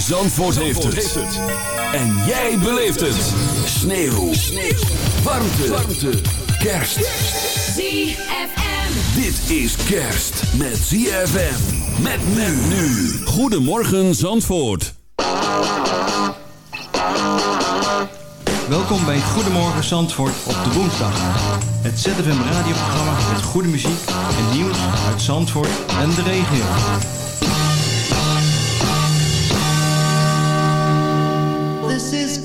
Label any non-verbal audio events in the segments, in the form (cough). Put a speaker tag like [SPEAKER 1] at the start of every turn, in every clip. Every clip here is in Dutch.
[SPEAKER 1] Zandvoort, heeft, het. En jij beleeft het. Sneeuw. Sneeuw. Warmte. Warmte. Kerst.
[SPEAKER 2] ZFM.
[SPEAKER 1] Dit is kerst met ZFM. Met men nu. Goedemorgen Zandvoort.
[SPEAKER 3] Welkom bij Goedemorgen Zandvoort op de woensdag. Het ZFM radioprogramma met goede muziek en nieuws uit Zandvoort en de regio.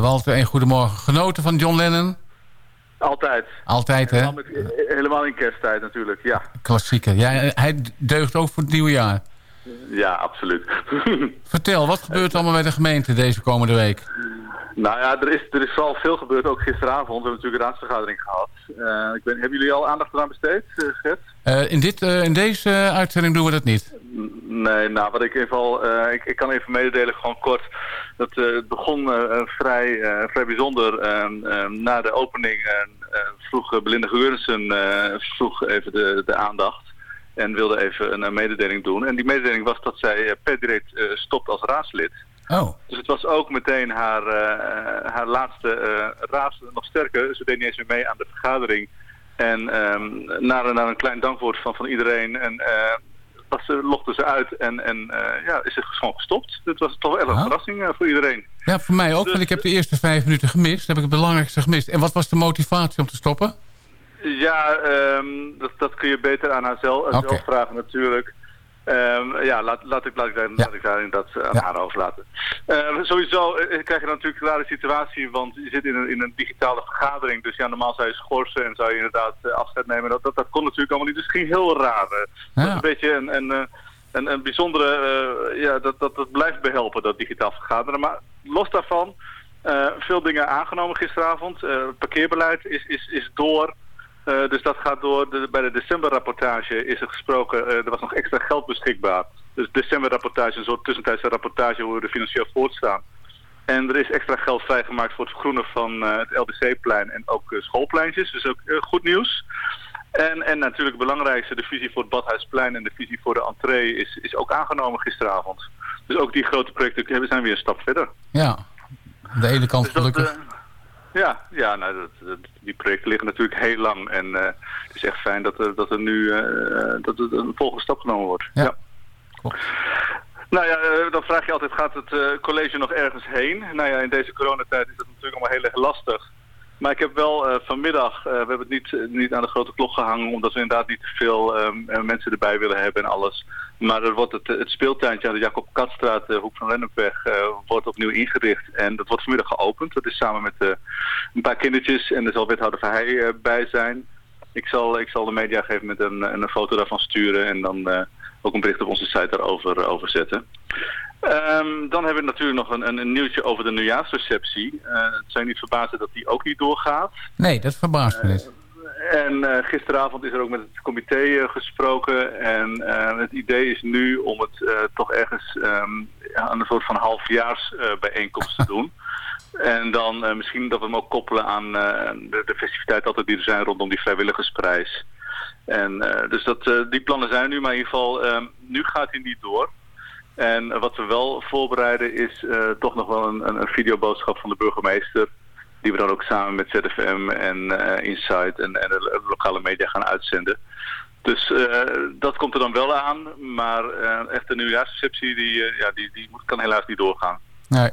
[SPEAKER 4] Walter, een goedemorgen. Genoten van John Lennon?
[SPEAKER 5] Altijd.
[SPEAKER 4] Altijd, hè?
[SPEAKER 5] Helemaal, met- helemaal in kersttijd natuurlijk, ja.
[SPEAKER 4] Klassieker. Ja, eh, hij deugt ook voor het nieuwe jaar.
[SPEAKER 5] Ja, absoluut. (laughs)
[SPEAKER 4] Vertel, wat gebeurt er allemaal bij de gemeente deze komende week?
[SPEAKER 5] nou ja, er is, er is al veel gebeurd, ook gisteravond. We hebben natuurlijk een raadsvergadering gehad. Eh, ik ben, hebben jullie al aandacht eraan besteed, eh, Gert?
[SPEAKER 4] Eh, in, dit, eh, in deze uitzending doen we dat niet.
[SPEAKER 5] Nee, nou, wat ik even al, eh, ik, ik kan even mededelen, gewoon kort. Dat het begon vrij, vrij bijzonder. Ehm, ehm, na de opening vroeg Belinda Geurensen vroeg even de, de aandacht. En wilde even een, mededeling doen. En die mededeling was dat zij per direct stopt als raadslid.
[SPEAKER 4] Oh,
[SPEAKER 5] Dus het was ook meteen haar, haar laatste uh, raad, nog sterker. Ze deed niet eens meer mee aan de vergadering. En ehm na, een klein dankwoord van, van iedereen en, eh, was ze, logde ze uit en, en eh, ja, is ze gewoon gestopt. Dat was toch wel een
[SPEAKER 4] Ah.
[SPEAKER 5] verrassing eh, voor iedereen.
[SPEAKER 4] ja, voor mij ook, want ik heb de eerste vijf minuten gemist. heb ik het belangrijkste gemist. En wat was de motivatie om te stoppen?
[SPEAKER 5] Ja, ehm, dat, dat kun je beter aan haar zelf, zelf vragen natuurlijk. Ehm, ja, laat, laat, ik, laat, ik, daar,
[SPEAKER 4] Ja.
[SPEAKER 5] laat ik daar inderdaad eh, aan
[SPEAKER 4] Ja.
[SPEAKER 5] haar overlaten. Eh, sowieso eh, krijg je dan natuurlijk een rare situatie, want je zit in een, in een digitale vergadering. Dus ja, normaal zou je schorsen en zou je inderdaad eh, afscheid nemen. Dat, dat, dat kon natuurlijk allemaal niet. Dus het ging heel raar. eh. Dat is een beetje een, een, eh, een, een bijzondere, eh, ja, dat, dat, dat blijft behelpen, dat digitaal vergaderen. Maar los daarvan, eh, veel dingen aangenomen gisteravond. Eh, parkeerbeleid is, is, is door. Eh, dus dat gaat door. De, bij de decemberrapportage is er gesproken, eh, er was nog extra geld beschikbaar. Dus decemberrapportage, een soort tussentijdse rapportage hoe we er financieel voortstaan. En er is extra geld vrijgemaakt voor het vergroenen van eh, het LBC-plein en ook schoolpleintjes. Dus ook goed nieuws. En, en natuurlijk het belangrijkste, de visie voor het Badhuisplein en de visie voor de entree is, is ook aangenomen gisteravond. Dus ook die grote projecten we zijn weer een stap verder.
[SPEAKER 4] Ja, aan de ene kant
[SPEAKER 5] Dus dat,
[SPEAKER 4] gelukkig.
[SPEAKER 5] Ja, ja nou, dat, dat- die projecten liggen natuurlijk heel lang. En eh, het is echt fijn dat er, dat er nu eh, dat er een volgende stap genomen wordt.
[SPEAKER 4] Ja.
[SPEAKER 5] Nou ja, eh, dan vraag je altijd, gaat het college nog ergens heen? Nou ja, in deze coronatijd is dat natuurlijk allemaal heel erg lastig. Maar ik heb wel eh, vanmiddag, eh, we hebben het niet, eh, niet aan de grote klok gehangen... omdat we inderdaad niet te veel ehm, eh, mensen erbij willen hebben en alles. Maar er wordt het, het speeltuintje aan de Jacob Katstraat, Hoek van Lennepweg... wordt opnieuw ingericht. En dat wordt vanmiddag geopend. Dat is samen met een paar kindertjes en er zal wethouder Verheij bij zijn. Ik zal, ik zal de media geven met een, een foto daarvan sturen... en dan ook een bericht op onze site daarover eh, over zetten. Ehm, dan hebben we natuurlijk nog een, een, een nieuwtje over de nieuwjaarsreceptie. Eh, het zijn niet verbazen dat die ook niet doorgaat.
[SPEAKER 4] Nee, dat verbaast me niet.
[SPEAKER 5] En eh, gisteravond is er ook met het comité eh, gesproken. En eh, het idee is nu om het eh, toch ergens ehm, aan een soort van halfjaarsbijeenkomst te (laughs) doen. En dan eh, misschien dat we hem ook koppelen aan eh, de, de festiviteiten altijd die er zijn rondom die vrijwilligersprijs. En eh, dus dat, eh, die plannen zijn nu, maar in ieder geval, ehm, nu gaat hij niet door. En wat we wel voorbereiden is eh, toch nog wel een, een, een videoboodschap van de burgemeester. Die we dan ook samen met ZFM en eh Insight en, en de lo- lokale media gaan uitzenden. Dus eh, dat komt er dan wel aan. Maar echt de nieuwjaarsreceptie die, ja, die, die moet, kan helaas niet doorgaan.
[SPEAKER 4] Nee.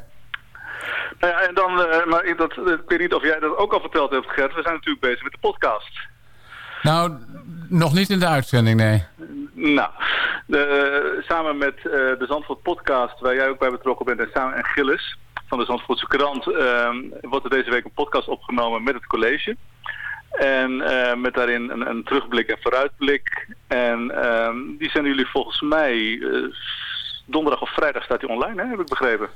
[SPEAKER 5] Nou ja, en dan, maar ik, dat, ik weet niet of jij dat ook al verteld hebt, Gert. We zijn natuurlijk bezig met de podcast.
[SPEAKER 4] Nou, nog niet in de uitzending, nee.
[SPEAKER 5] Nou, de, samen met eh, de Zandvoort podcast, waar jij ook bij betrokken bent, en samen en Gilles van de Zandvoortse krant, ehm, wordt er deze week een podcast opgenomen met het college. En eh, met daarin een, een terugblik en vooruitblik. En ehm, die zijn jullie volgens mij eh, donderdag of vrijdag staat die online, hè, heb ik begrepen.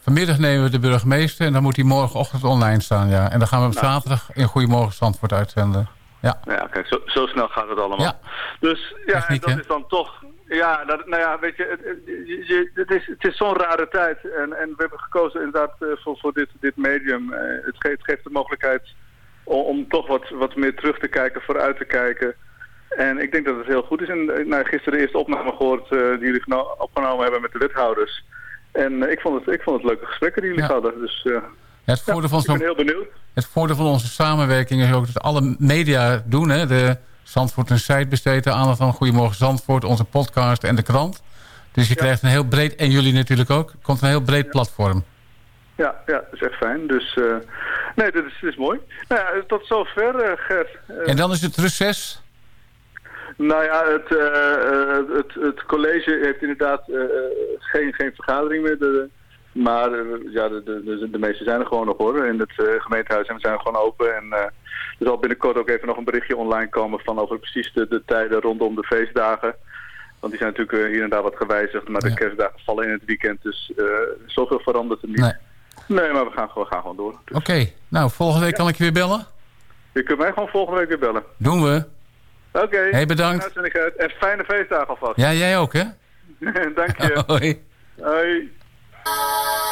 [SPEAKER 4] Vanmiddag nemen we de burgemeester en dan moet hij morgenochtend online staan, ja. En dan gaan we op
[SPEAKER 5] Nou.
[SPEAKER 4] zaterdag in Goedemorgen Zandvoort uitzenden. Ja,
[SPEAKER 5] Nou ja, kijk, zo, zo snel gaat het allemaal.
[SPEAKER 4] Ja.
[SPEAKER 5] Dus ja,
[SPEAKER 4] Techniek,
[SPEAKER 5] en dat
[SPEAKER 4] hè?
[SPEAKER 5] is dan toch... Ja, dat, nou ja, weet je, het, het- je- je- het is, het is zo'n rare tijd. En, en we hebben gekozen inderdaad eh, voor, voor dit, dit medium. Eh, het, geeft, het geeft de mogelijkheid om, om toch wat, wat meer terug te kijken, vooruit te kijken. En ik denk dat het heel goed is. En eh, nou, gisteren de eerste opname gehoord eh, die jullie geno- opgenomen hebben met de wethouders. En ik, vond het, ik vond het leuke gesprekken die jullie
[SPEAKER 4] Ja.
[SPEAKER 5] hadden. Dus
[SPEAKER 4] het, voordeel van
[SPEAKER 5] ik ben heel benieuwd.
[SPEAKER 4] het voordeel van onze samenwerking is ook dat alle media doen. Hè? De Zandvoort een site besteedt aandacht aan Goedemorgen Zandvoort, onze podcast en de krant. Dus je krijgt een heel breed, en jullie natuurlijk ook, komt een heel breed platform.
[SPEAKER 5] Ja, ja, dat is echt fijn. Dus eh, nee, dit is, dit is mooi. Nou ja, tot zover, eh, Gert. Eh,
[SPEAKER 4] En dan is het reces.
[SPEAKER 5] Nou ja, het, het, het college heeft inderdaad geen, geen vergadering meer. De, maar eh, ja, de, de, meeste zijn er gewoon nog hoor, in het eh, gemeentehuis. En we zijn gewoon open. En eh, er zal binnenkort ook even nog een berichtje online komen van over precies de, de tijden rondom de feestdagen. Want die zijn natuurlijk hier en daar wat gewijzigd. Maar
[SPEAKER 4] Ja.
[SPEAKER 5] de kerstdagen vallen in het weekend. Dus zoveel verandert er niet.
[SPEAKER 4] Nee.
[SPEAKER 5] Nee, maar we gaan, gewoon- we gaan gewoon door. Dus
[SPEAKER 4] Oké, nou volgende week kan ik je weer bellen.
[SPEAKER 5] Je kunt mij gewoon volgende week weer bellen.
[SPEAKER 4] Doen we.
[SPEAKER 5] Oké.
[SPEAKER 4] Hey, bedankt.
[SPEAKER 5] En fijne feestdagen alvast.
[SPEAKER 4] Ja, jij ook hè? (laughs)
[SPEAKER 5] Dank je. (laughs)
[SPEAKER 4] Hoi.
[SPEAKER 5] Hoi.
[SPEAKER 6] Música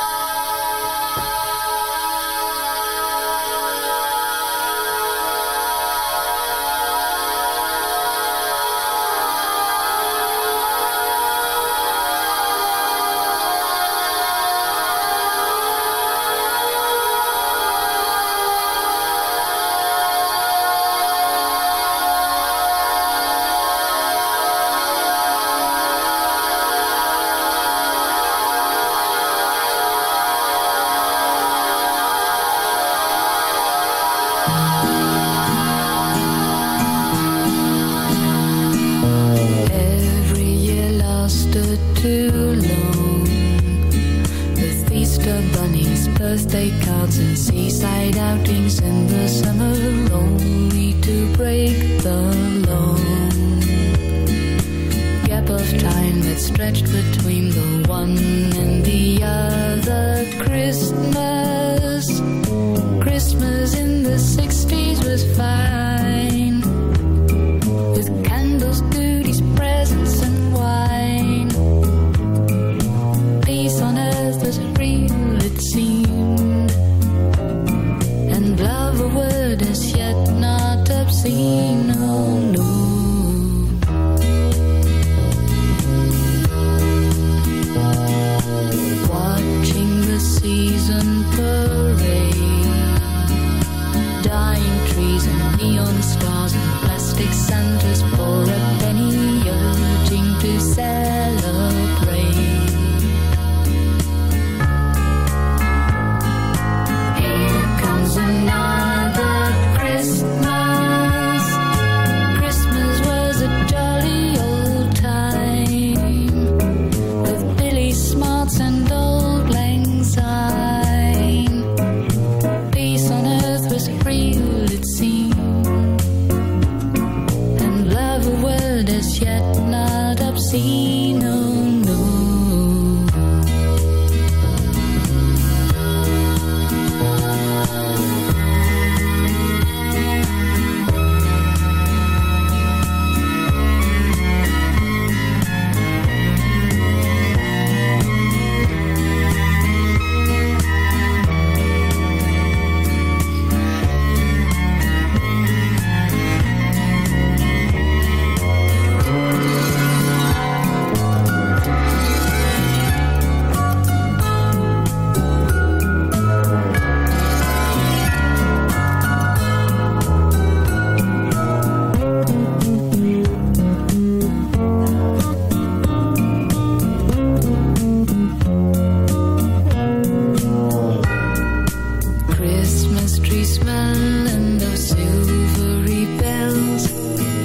[SPEAKER 6] and those silvery bells.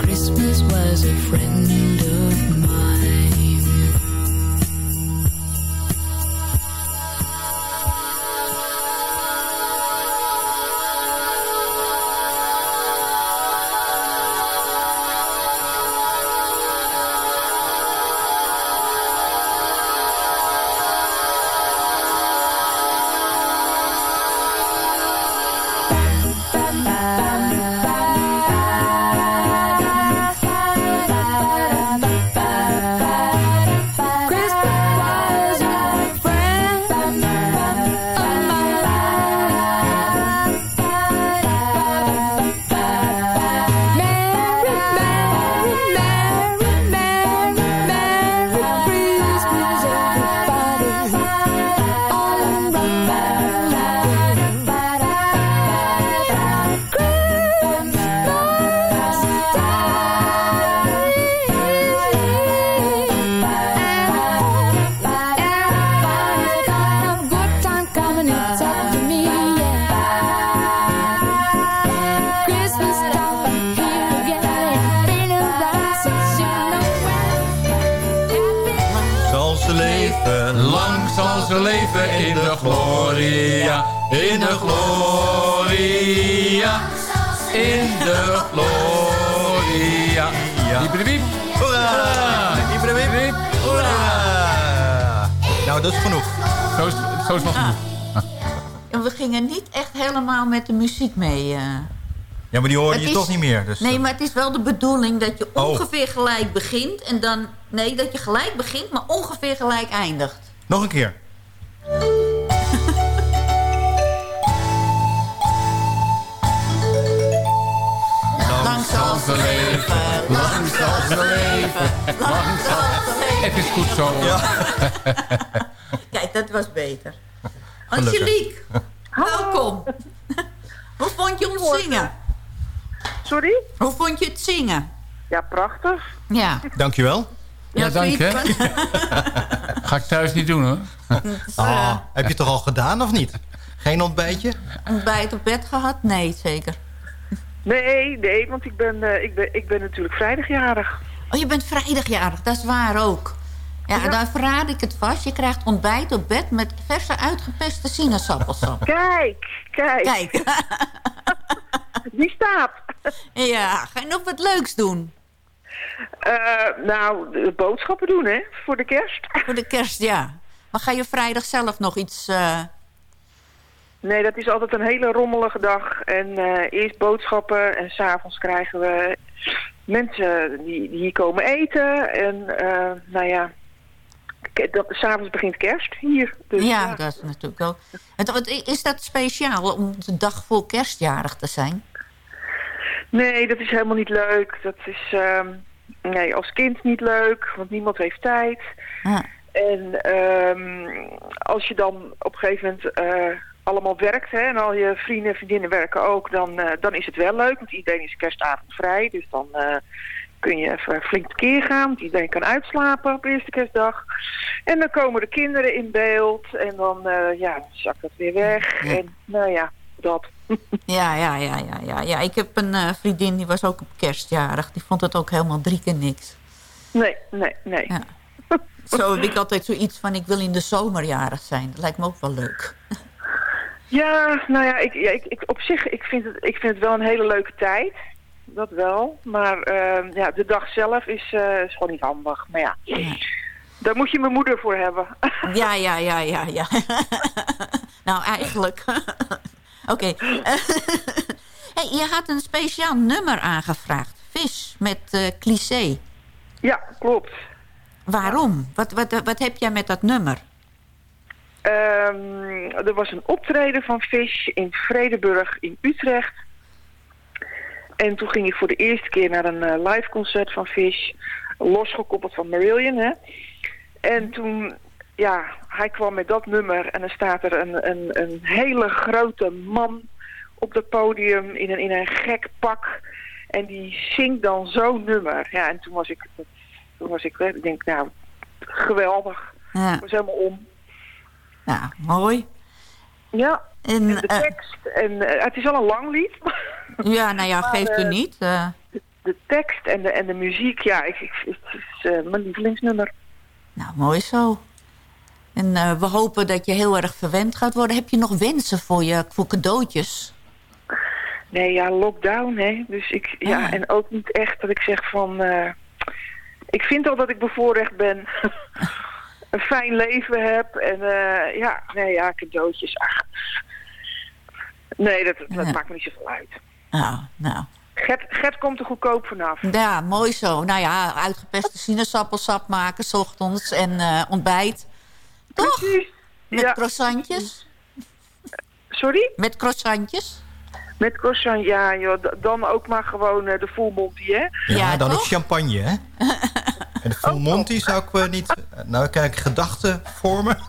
[SPEAKER 6] Christmas was a friend
[SPEAKER 3] Ja, maar die hoorde
[SPEAKER 7] Het
[SPEAKER 3] je
[SPEAKER 7] is-
[SPEAKER 3] toch niet meer. Dus
[SPEAKER 7] Nee, maar het is wel de bedoeling dat je
[SPEAKER 3] Oh.
[SPEAKER 7] ongeveer gelijk begint. En dan... Nee, dat je gelijk begint, maar ongeveer gelijk eindigt.
[SPEAKER 3] Nog een keer. (laughs)
[SPEAKER 7] Lang zal ze leven, lang zal ze leven, lang zal ze leven.
[SPEAKER 4] Het is goed zo. (laughs)
[SPEAKER 7] Kijk, dat was beter.
[SPEAKER 3] Gelukkig.
[SPEAKER 7] Angelique, welkom. (laughs) Hoe vond je ons zingen?
[SPEAKER 8] Sorry?
[SPEAKER 7] Hoe vond je het zingen?
[SPEAKER 8] Ja, prachtig.
[SPEAKER 7] Ja.
[SPEAKER 3] Dankjewel.
[SPEAKER 4] Ja, dank hè. (laughs) Ga ik thuis niet doen hoor. (laughs)
[SPEAKER 3] Ah, heb je het toch al gedaan of niet? Geen ontbijtje?
[SPEAKER 7] Ontbijt op bed gehad? Nee, zeker.
[SPEAKER 8] Nee, nee, want ik ben, eh, ik ben, ik ben natuurlijk vrijdagjarig.
[SPEAKER 7] Oh, je bent vrijdagjarig, dat is waar ook. Ja, dan verraad ik het vast. Je krijgt ontbijt op bed met verse uitgepeste sinaasappelsap.
[SPEAKER 8] Kijk, kijk.
[SPEAKER 7] Kijk. (laughs)
[SPEAKER 8] Die staat. (laughs)
[SPEAKER 7] ja, ga je nog wat leuks doen?
[SPEAKER 8] Eh, nou, de boodschappen doen, hè, voor de kerst. (laughs)
[SPEAKER 7] Voor de kerst, ja. Maar ga je vrijdag zelf nog iets... eh,
[SPEAKER 8] Nee, dat is altijd een hele rommelige dag. En eh, eerst boodschappen en s'avonds krijgen we mensen die, die hier komen eten. En nou ja, s'avonds begint kerst hier. Dus,
[SPEAKER 7] ja, dat is natuurlijk ook... Is dat speciaal om de dag voor kerstjarig te zijn?
[SPEAKER 8] Nee, dat is helemaal niet leuk. Dat is ehm, nee, als kind niet leuk, want niemand heeft tijd. En ehm, als je dan op een gegeven moment eh, allemaal werkt, hè, en al je vrienden en vriendinnen werken ook, dan, eh, dan is het wel leuk, want iedereen is kerstavond vrij. Dus dan eh, kun je even flink tekeer gaan, want iedereen kan uitslapen op eerste kerstdag. En dan komen de kinderen in beeld en dan ja, zakt dat weer weg. En nou ja, dat.
[SPEAKER 7] Ja, ja, ja, ja, ja, ja. Ik heb een eh, vriendin die was ook op kerstjarig. Die vond het ook helemaal drie keer niks.
[SPEAKER 8] Nee, nee, nee.
[SPEAKER 7] Ja. Zo heb ik altijd zoiets van, ik wil in de zomerjarig zijn. Dat lijkt me ook wel leuk.
[SPEAKER 8] Ja, nou ja, ik, ja ik, ik, op zich, ik vind, het, ik vind het wel een hele leuke tijd. Dat wel. Maar eh, ja, de dag zelf is, eh, is gewoon niet handig. Maar ja, daar moet je mijn moeder voor hebben.
[SPEAKER 7] Ja, ja, ja, ja, ja. (laughs) nou, eigenlijk. Oké. (laughs) hey, je had een speciaal nummer aangevraagd. Vis met eh cliché.
[SPEAKER 8] ja, klopt.
[SPEAKER 7] Waarom? Wat, wat, wat heb jij met dat nummer?
[SPEAKER 8] Ehm, er was een optreden van Fish in Vredeburg in Utrecht. En toen ging ik voor de eerste keer naar een eh, live concert van Fish. Losgekoppeld van Marillion, hè. En toen, ja, hij kwam met dat nummer. En dan staat er een, een, een hele grote man op het podium in een, in een gek pak. En die zingt dan zo'n nummer. Ja, en toen was ik, toen was ik, ik denk, nou, geweldig.
[SPEAKER 7] Ja,
[SPEAKER 8] Ik was helemaal om.
[SPEAKER 7] nou, mooi.
[SPEAKER 8] Ja,
[SPEAKER 7] En,
[SPEAKER 8] en de
[SPEAKER 7] eh,
[SPEAKER 8] tekst. En eh, het is al een lang lied. (laughs)
[SPEAKER 7] ja, nou ja,
[SPEAKER 8] Maar,
[SPEAKER 7] geeft u
[SPEAKER 8] eh,
[SPEAKER 7] niet. eh.
[SPEAKER 8] De tekst en de, en de muziek, ja, ik, ik, het is mijn lievelingsnummer.
[SPEAKER 7] nou, mooi zo. En eh, we hopen dat je heel erg verwend gaat worden. Heb je nog wensen voor je voor cadeautjes?
[SPEAKER 8] Nee, ja, lockdown, hè. Dus ik, ja,
[SPEAKER 7] Ah.
[SPEAKER 8] en ook niet echt dat ik zeg van... eh, ik vind al dat ik bevoorrecht ben. (laughs) een fijn leven heb. En eh, ja, nee, ja, cadeautjes. Ach. Nee, dat, dat
[SPEAKER 7] Ja.
[SPEAKER 8] maakt me niet zoveel uit.
[SPEAKER 7] Nou, nou.
[SPEAKER 8] Gert, Gert komt er goedkoop vanaf.
[SPEAKER 7] Ja, mooi zo. Nou ja, uitgepeste sinaasappelsap maken s ochtends en ontbijt. Toch?
[SPEAKER 8] Precies.
[SPEAKER 7] Met
[SPEAKER 8] Ja,
[SPEAKER 7] croissantjes?
[SPEAKER 8] sorry?
[SPEAKER 7] Met croissantjes?
[SPEAKER 8] Met croissant, ja, joh, dan ook maar gewoon eh, de full monty, hè?
[SPEAKER 3] Ja,
[SPEAKER 7] Ja,
[SPEAKER 3] dan
[SPEAKER 7] toch?
[SPEAKER 3] ook champagne, hè? (laughs) En de Full Monty zou ik eh, niet... Nou, kijk, gedachten vormen. (laughs)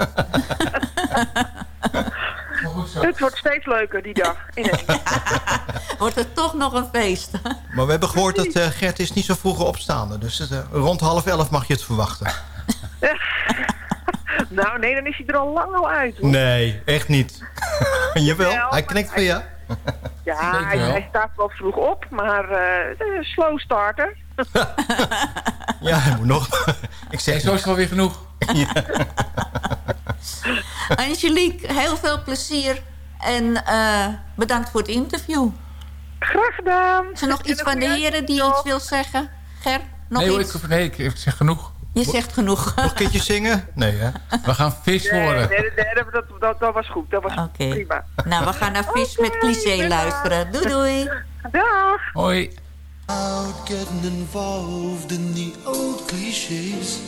[SPEAKER 8] Het wordt steeds leuker die dag. (laughs) ineens.
[SPEAKER 7] Wordt het toch nog een feest?
[SPEAKER 3] Maar we hebben gehoord dat eh, Gert is niet zo vroeg opstaande. Dus eh, rond half elf mag je het verwachten. (laughs)
[SPEAKER 8] nou, nee, dan is hij er al lang al uit. Hoor.
[SPEAKER 3] Nee, echt niet. (laughs) Jawel,
[SPEAKER 8] Jawel,
[SPEAKER 3] hij knikt van ja.
[SPEAKER 8] Ja, hij, staat wel vroeg op, maar eh, een slow starter. (laughs)
[SPEAKER 3] Ja, hij moet nog. ik zeg
[SPEAKER 4] zo is het wel weer genoeg.
[SPEAKER 7] Angelique, heel veel plezier. En eh, bedankt voor het interview.
[SPEAKER 8] Graag gedaan.
[SPEAKER 7] Is er nog iets van de heren die iets wil zeggen? Ger, nog
[SPEAKER 4] Nee, hoor,
[SPEAKER 7] iets?
[SPEAKER 4] ik, nee, ik ik zeg genoeg.
[SPEAKER 7] Je zegt genoeg.
[SPEAKER 3] Nog een keertje zingen? Nee, hè?
[SPEAKER 4] We gaan vis
[SPEAKER 8] Nee,
[SPEAKER 4] worden.
[SPEAKER 8] nee, nee, dat, dat, was goed. Dat was
[SPEAKER 7] Oké.
[SPEAKER 8] prima.
[SPEAKER 7] Nou, we gaan naar Vis met cliché
[SPEAKER 8] bedankt.
[SPEAKER 7] luisteren. Doei doei.
[SPEAKER 8] Dag.
[SPEAKER 4] Hoi.
[SPEAKER 9] Out getting involved in the old cliches.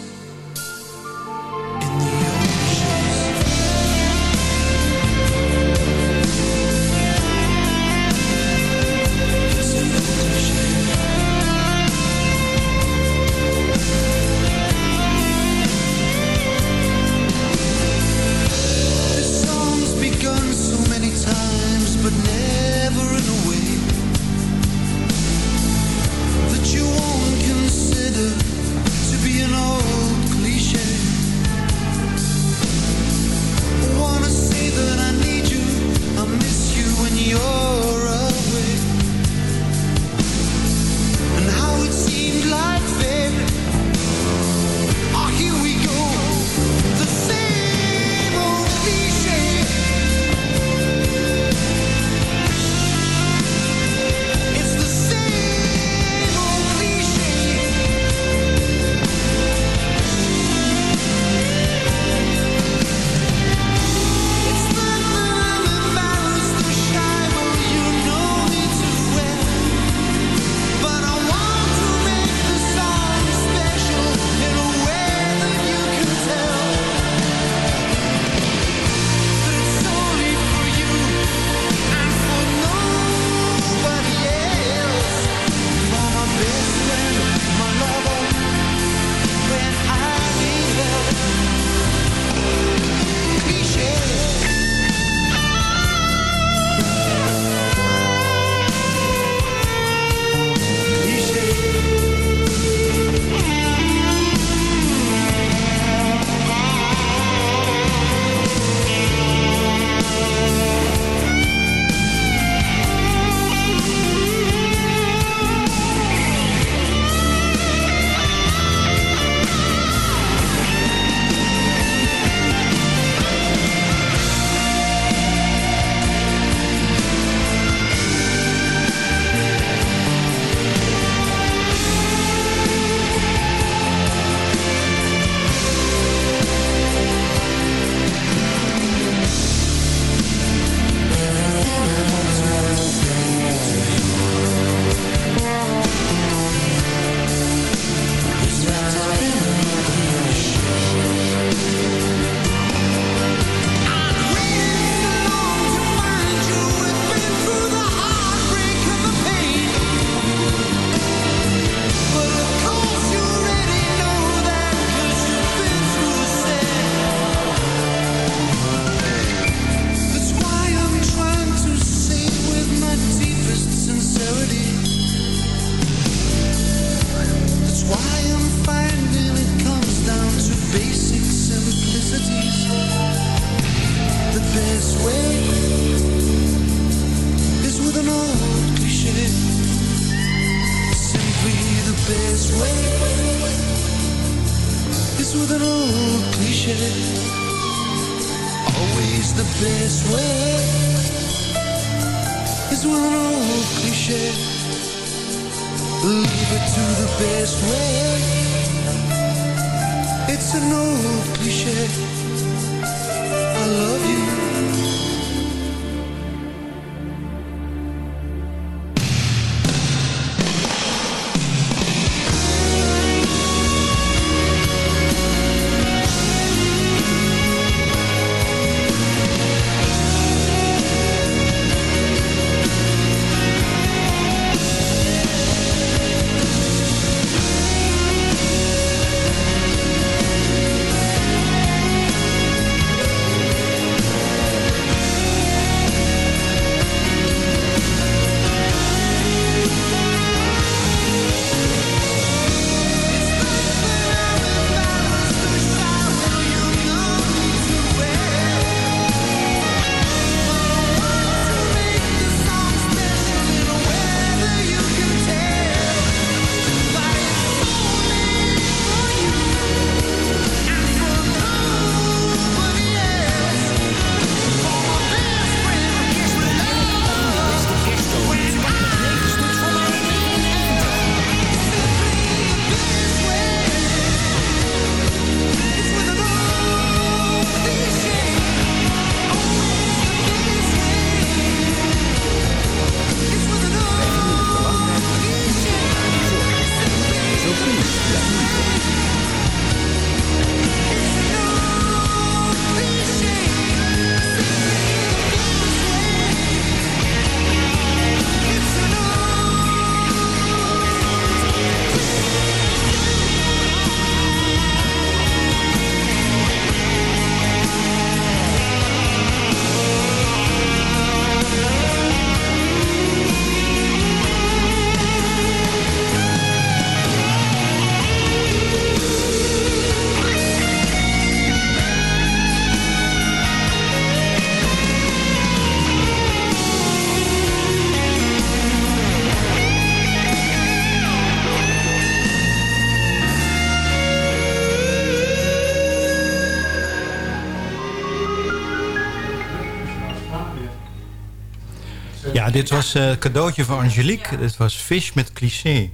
[SPEAKER 3] Ja, dit was eh, een cadeautje voor Angelique. Dit was Fish met cliché.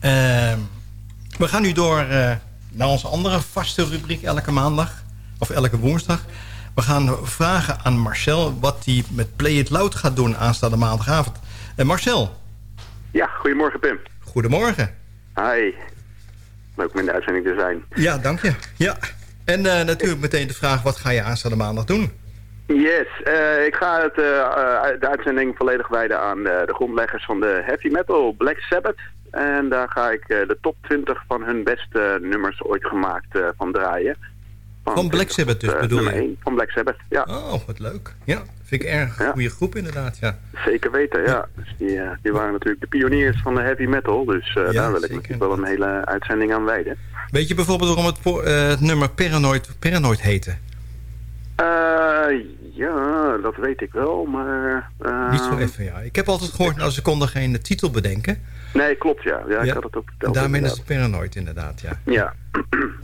[SPEAKER 3] Ehm, we gaan nu door eh, naar onze andere vaste rubriek elke maandag. Of elke woensdag. We gaan vragen aan Marcel wat hij met Play It Loud gaat doen aanstaande maandagavond. En Marcel,
[SPEAKER 10] Ja, goedemorgen Pim.
[SPEAKER 3] goedemorgen.
[SPEAKER 10] Hi. Leuk om in de uitzending te zijn.
[SPEAKER 3] Ja, dank je. Ja. En eh, natuurlijk meteen de vraag, wat ga je aanstaande maandag doen?
[SPEAKER 10] Yes, eh, ik ga het, eh, eh, de uitzending volledig wijden aan eh, de grondleggers van de heavy metal, Black Sabbath. En daar ga ik de top 20 van hun beste nummers ooit gemaakt van draaien.
[SPEAKER 3] Van Black
[SPEAKER 10] 20
[SPEAKER 3] Sabbath dus, bedoel je?
[SPEAKER 10] 1 van Black Sabbath, ja.
[SPEAKER 3] Oh, wat leuk. Ja, vind ik erg een goede groep inderdaad, ja.
[SPEAKER 10] Zeker weten, ja. Dus die, die waren natuurlijk de pioniers van de heavy metal. Dus daar wil ik natuurlijk wel een hele uitzending aan wijden.
[SPEAKER 3] Weet je bijvoorbeeld waarom het, het nummer Paranoid, Paranoid heette?
[SPEAKER 10] Eh, ja, dat weet ik wel, maar... eh,
[SPEAKER 3] Niet zo even, ja. Ik heb altijd gehoord, nou, ze konden geen titel bedenken.
[SPEAKER 10] Nee, klopt, ja. Ja, ik had het ook
[SPEAKER 3] En
[SPEAKER 10] verteld.
[SPEAKER 3] daarmee is het Paranoid inderdaad, ja.
[SPEAKER 10] Ja.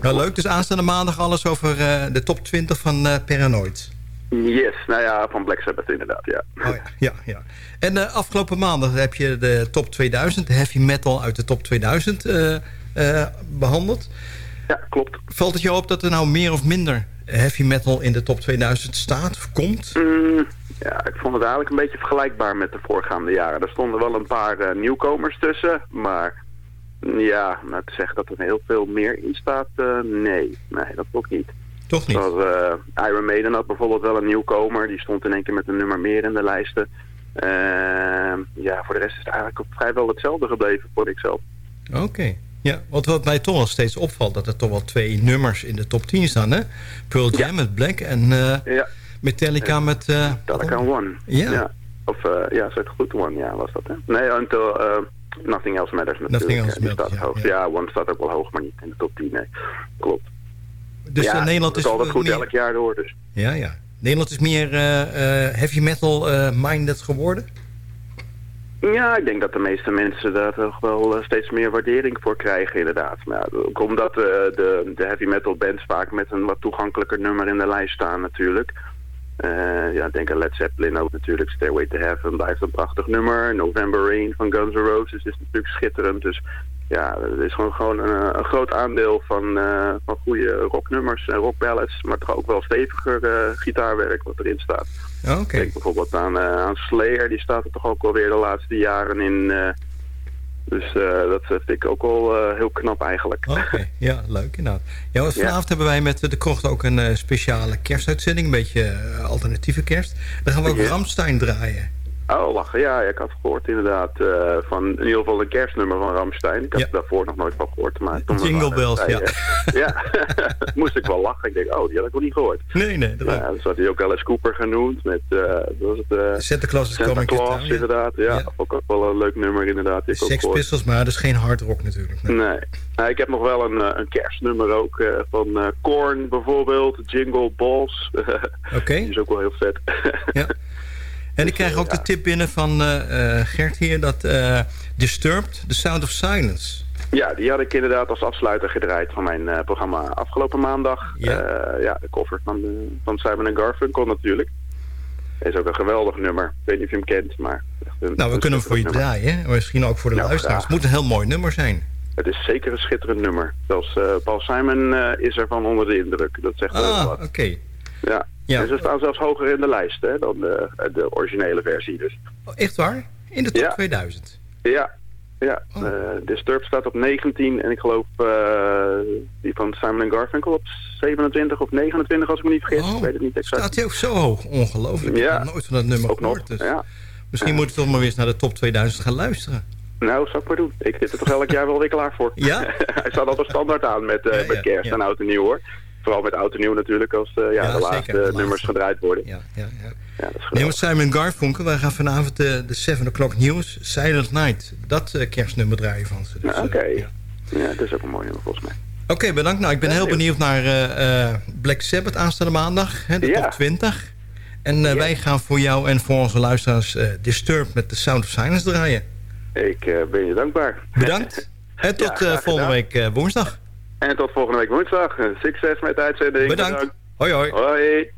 [SPEAKER 3] Nou, leuk. Dus aanstaande maandag alles over eh, de top 20 van eh Paranoid.
[SPEAKER 10] Yes, nou ja, van Black Sabbath inderdaad, ja.
[SPEAKER 3] Oh ja, ja, ja. En eh, afgelopen maandag heb je de top 2000, de heavy metal uit de top 2000 eh, eh, behandeld.
[SPEAKER 10] Ja, klopt.
[SPEAKER 3] Valt het jou op dat er nou meer of minder heavy metal in de top 2000 staat of komt?
[SPEAKER 10] Mm, ja, ik vond het eigenlijk een beetje vergelijkbaar met de voorgaande jaren. Er stonden wel een paar eh, nieuwkomers tussen, maar ja, nou te zeggen dat er heel veel meer in staat, eh, nee. Nee, dat ook niet.
[SPEAKER 3] Toch niet?
[SPEAKER 10] Eh, Iron Maiden had bijvoorbeeld wel een nieuwkomer. Die stond in één keer met een nummer meer in de lijsten. Ja, voor de rest is het eigenlijk vrijwel hetzelfde gebleven voor ikzelf.
[SPEAKER 3] Oké. Ja, want wat mij toch wel steeds opvalt... dat er toch wel twee nummers in de top 10 staan, hè? Pearl Jam met Black en eh,
[SPEAKER 10] Ja.
[SPEAKER 3] Metallica met... eh,
[SPEAKER 10] Metallica One.
[SPEAKER 3] Ja.
[SPEAKER 10] Of uh, ja, zeg goed One, ja, was dat hè? Nee, until uh, Nothing Else Matters natuurlijk.
[SPEAKER 3] Nothing Else
[SPEAKER 10] eh, die
[SPEAKER 3] Matters,
[SPEAKER 10] staat
[SPEAKER 3] ja,
[SPEAKER 10] hoog.
[SPEAKER 3] ja.
[SPEAKER 10] Ja. One staat ook wel hoog, maar niet in de top 10, nee. Klopt.
[SPEAKER 3] Dus
[SPEAKER 10] ja,
[SPEAKER 3] eh, Nederland
[SPEAKER 10] het
[SPEAKER 3] is...
[SPEAKER 10] altijd goed
[SPEAKER 3] meer-
[SPEAKER 10] elk jaar door, dus.
[SPEAKER 3] Ja, ja. Nederland is meer eh, eh, heavy metal eh, minded geworden?
[SPEAKER 10] Ja, ik denk dat de meeste mensen daar toch wel eh, steeds meer waardering voor krijgen inderdaad. Maar ook omdat eh, de, de heavy metal bands vaak met een wat toegankelijker nummer in de lijst staan natuurlijk. Eh, ja, denk aan Led Zeppelin ook natuurlijk. Stairway to Heaven blijft een prachtig nummer. November Rain van Guns N' Roses is natuurlijk schitterend. Dus ja, er is gewoon, gewoon een, groot aandeel van, van goede rocknummers en rockballads. Maar toch ook wel steviger gitaarwerk wat erin staat.
[SPEAKER 3] Oké.
[SPEAKER 10] Denk bijvoorbeeld aan, eh, aan Slayer, die staat er toch ook alweer de laatste jaren in. eh, dus eh, dat vind ik ook wel heel knap eigenlijk.
[SPEAKER 3] Oké, (laughs) ja, leuk inderdaad. Ja, want
[SPEAKER 10] Ja.
[SPEAKER 3] vanavond hebben wij met de Krocht ook een speciale kerstuitzending. Een beetje alternatieve kerst. Dan gaan we ook
[SPEAKER 10] Ja.
[SPEAKER 3] Ramstein draaien.
[SPEAKER 10] Oh, lachen. Ja, ja, ik had gehoord inderdaad eh, van in ieder geval een kerstnummer van Ramstein. Ik had
[SPEAKER 3] Ja.
[SPEAKER 10] daarvoor nog nooit van gehoord. Maar
[SPEAKER 3] Jingle bells,
[SPEAKER 10] eh, ja, (laughs) moest ik wel lachen. Ik denk, oh, die had ik nog niet gehoord.
[SPEAKER 3] Nee, nee. Dat
[SPEAKER 10] Ja, dus had hij ook Alice Cooper genoemd met, eh wat was het, eh,
[SPEAKER 3] Santa Claus is
[SPEAKER 10] Santa Claus
[SPEAKER 3] ja.
[SPEAKER 10] inderdaad. Ja,
[SPEAKER 3] Ja.
[SPEAKER 10] ook, ook wel een leuk nummer inderdaad. Ik ook
[SPEAKER 3] Sex. Pistols, maar dat is geen hard rock natuurlijk. Nee.
[SPEAKER 10] Nee. Nou, ik heb nog wel een, een kerstnummer ook van Korn bijvoorbeeld. Jingle Balls. (laughs)
[SPEAKER 3] Oké.
[SPEAKER 10] Die is ook wel heel vet.
[SPEAKER 3] Ja. (laughs) En ik krijg ook de tip binnen van eh, eh, Gert hier... dat eh, Disturbed, The Sound of Silence...
[SPEAKER 10] Ja, die had ik inderdaad als afsluiter gedraaid van mijn eh, programma afgelopen maandag.
[SPEAKER 3] Ja.
[SPEAKER 10] Eh, ja, de cover van, de, van Simon Garfunkel natuurlijk. Is ook een geweldig nummer. Ik weet niet of je hem kent, maar... echt een-
[SPEAKER 3] Nou, we kunnen hem voor je
[SPEAKER 10] nummer.
[SPEAKER 3] draaien. hè? Misschien ook voor de
[SPEAKER 10] Nou,
[SPEAKER 3] luisteraars. Het moet een heel mooi nummer zijn.
[SPEAKER 10] Het is zeker een schitterend nummer. Zelfs eh, Paul Simon eh, is ervan onder de indruk. Dat zegt wel
[SPEAKER 3] Ah,
[SPEAKER 10] wat.
[SPEAKER 3] oké.
[SPEAKER 10] Ja.
[SPEAKER 3] Ja.
[SPEAKER 10] En ze staan zelfs hoger in de lijst hè, dan de, de originele versie. Dus.
[SPEAKER 3] Oh, Echt waar? In de top
[SPEAKER 10] Ja.
[SPEAKER 3] 2000?
[SPEAKER 10] Ja, ja.
[SPEAKER 3] Oh.
[SPEAKER 10] eh, Disturbed staat op 19 en ik geloof eh, die van Simon Garfunkel op 27 of 29 als ik me niet vergis.
[SPEAKER 3] Oh,
[SPEAKER 10] ik weet het niet exact.
[SPEAKER 3] Staat hij ook zo hoog? Ongelooflijk. Ik
[SPEAKER 10] Ja.
[SPEAKER 3] heb nooit van dat nummer
[SPEAKER 10] Ook
[SPEAKER 3] gehoord. Dus
[SPEAKER 10] ja.
[SPEAKER 3] Misschien moet ik toch maar weer eens naar de top 2000 gaan luisteren.
[SPEAKER 10] Nou, zou ik maar doen. Ik zit er toch elk jaar wel weer klaar voor.
[SPEAKER 3] Ja? (laughs)
[SPEAKER 10] Hij staat altijd standaard aan met, eh,
[SPEAKER 3] Ja,
[SPEAKER 10] met kerst en oud en nieuw hoor. Vooral met oud en nieuw natuurlijk als eh, ja,
[SPEAKER 3] Ja,
[SPEAKER 10] de
[SPEAKER 3] zeker,
[SPEAKER 10] laatste nummers gedraaid worden.
[SPEAKER 3] Ja, ja, ja.
[SPEAKER 10] Ja,
[SPEAKER 3] Nee, Simon Garfunkel. Wij gaan vanavond de, de 7 o'clock nieuws. Silent Night. Dat eh, kerstnummer draaien van ze. Dus,
[SPEAKER 10] Ja, Oké.
[SPEAKER 3] eh, ja.
[SPEAKER 10] Ja, dat is ook een mooi nummer volgens mij.
[SPEAKER 3] Oké, bedankt. Nou, ik ben heel benieuwd naar eh, eh, Black Sabbath aanstaande maandag. Hè, de
[SPEAKER 10] Ja.
[SPEAKER 3] top 20. En eh,
[SPEAKER 10] Ja.
[SPEAKER 3] wij gaan voor jou en voor onze luisteraars eh, Disturbed met The Sound of Silence draaien.
[SPEAKER 10] Ik eh, ben je dankbaar.
[SPEAKER 3] Bedankt. (laughs) En tot eh, volgende week eh, woensdag.
[SPEAKER 10] En tot volgende week woensdag. Succes met de uitzending.
[SPEAKER 3] Bedankt. Hoi hoi.
[SPEAKER 10] Hoi.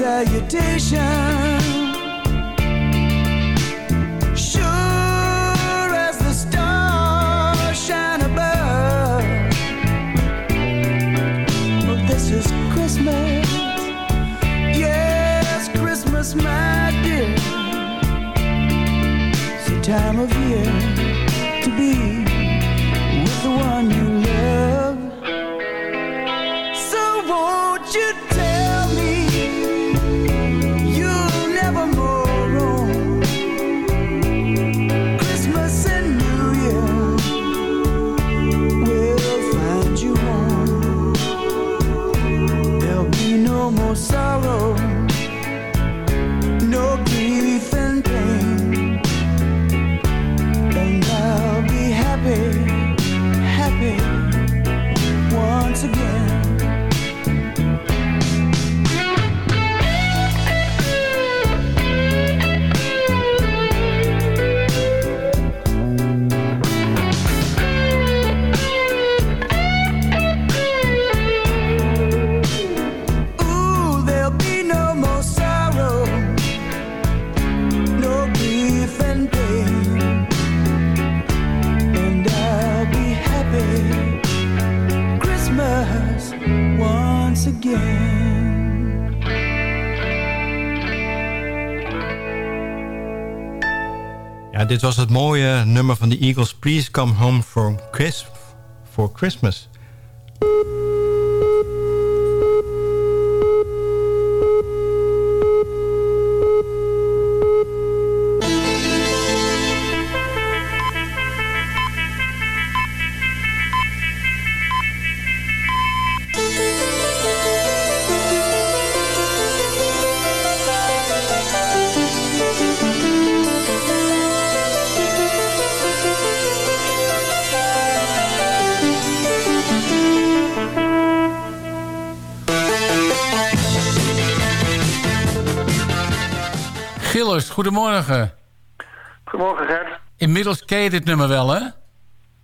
[SPEAKER 11] Send salutations. Sure as the stars shine above, well, this is Christmas. Yes, Christmas, my dear. It's the time of year to be with the one you
[SPEAKER 3] dit was het mooie nummer van de Eagles. Please come home for, for Christmas.
[SPEAKER 4] Goedemorgen.
[SPEAKER 12] Goedemorgen Gert.
[SPEAKER 4] Inmiddels ken je dit nummer wel, hè?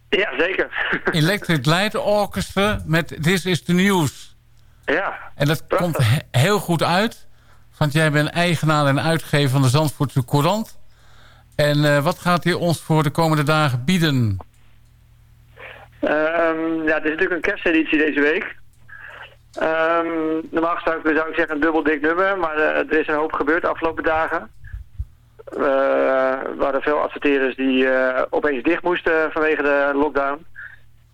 [SPEAKER 12] Ja, zeker. (laughs)
[SPEAKER 4] Electric Light Orchestra met This is the News.
[SPEAKER 12] Ja,
[SPEAKER 4] En dat komt he- heel goed uit. Want jij bent eigenaar en uitgever van de Zandvoortse Courant. En eh, wat gaat hij ons voor de komende dagen bieden?
[SPEAKER 12] Ehm, ja, het is natuurlijk een kersteditie deze week. Ehm, normaal gesproken zou ik zeggen een dubbel dik nummer, maar eh, er is een hoop gebeurd de afgelopen dagen. Eh, er waren veel adverteerders die eh, opeens dicht moesten vanwege de lockdown.